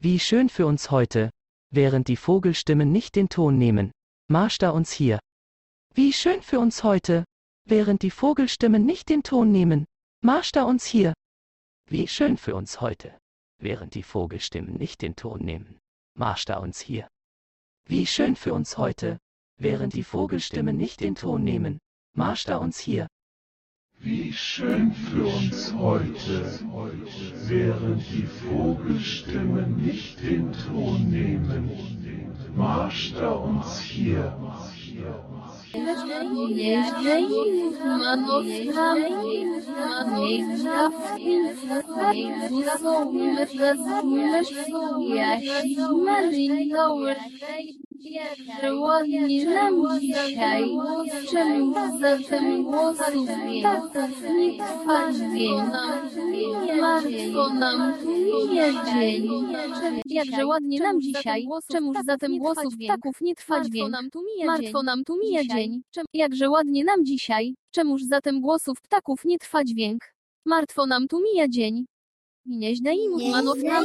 Wie schön für uns heute, während die Vogelstimmen nicht den Ton nehmen. Marsch da uns hier. Wie schön für uns heute, während die Vogelstimmen nicht den Ton nehmen. Marsch da uns hier. Wie schön für uns heute, während die Vogelstimmen nicht den Ton nehmen. Marsch da uns hier. Wie schön für uns heute, während die Vogelstimmen nicht den Ton nehmen. Marsch da uns hier. Wie schön für uns heute, während die Vogelstimmen nicht den Ton nehmen. Marsch da uns hier. Ładnie nam dzisiaj, czemu zatem głosów ptaków nie trwa dźwięk? Martwo nam mija dzień. Jakże ładnie nam dzisiaj, czemuż zatem głosów ptaków nie trwa dźwięk? Martwo nam tu mija dzień. Jakże ładnie nam dzisiaj, czemuż zatem głosów ptaków nie trwa dźwięk? Martwo nam tu mija dzień. Nieźle i mów manów nam,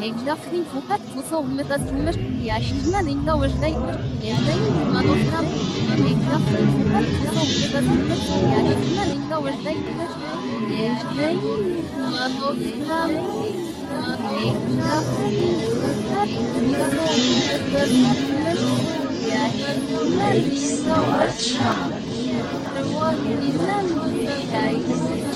هيجدفني فقط تصوم تسمر يا شجنا لنجا وجدي يا دين ما نفهم هيجدفني فقط تصوم تسمر يا شجنا لنجا وجدي يا دين ما نفهم هيجدفني فقط تصوم تسمر يا شجنا لنجا وجدي يا دين ما نفهم هيجدفني فقط تصوم تسمر يا شجنا لنجا وجدي يا دين ما نفهم هيجدفني فقط تصوم تسمر يا شجنا لنجا وجدي يا